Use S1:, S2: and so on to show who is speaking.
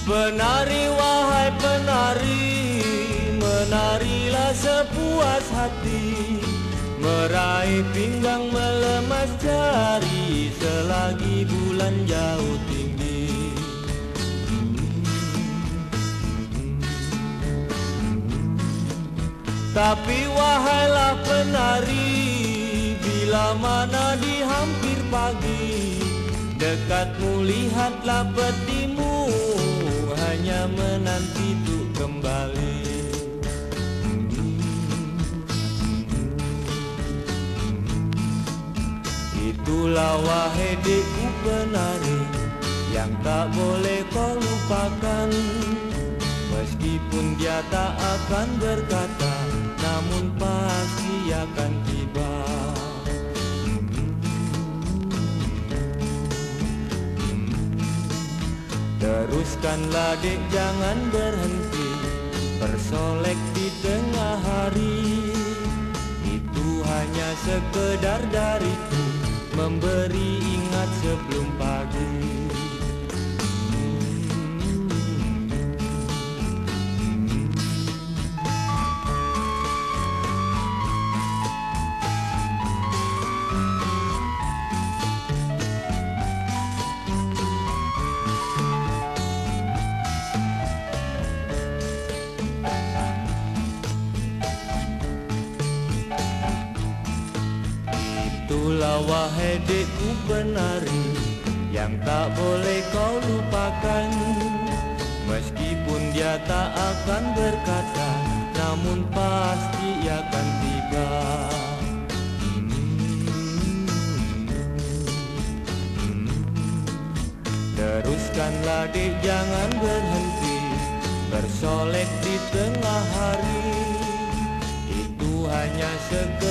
S1: Penari wahai penari Menarilah sepuas hati. Meraih pinggang melemas jari Selagi bulan jauh tinggi. Tapi wahailah penari Bila mana di hampir pagi Dekatmu lihatlah petimu Menanti untuk kembali. Itulah wahai dekku penari Yang tak boleh kau lupakan. Meskipun dia tak akan berkata Namun pasti akan Teruskanlah dek jangan berhenti. Bersolek di tengah hari. Itu hanya sekedar dariku. Memberi ingat sebelum pagi Itulah wahai dekku penari Yang tak boleh kau lupakan. Meskipun dia tak akan berkata Namun pasti akan tiba. Teruskanlah dek jangan berhenti. Bersolek di tengah hari. Itu hanya sekedar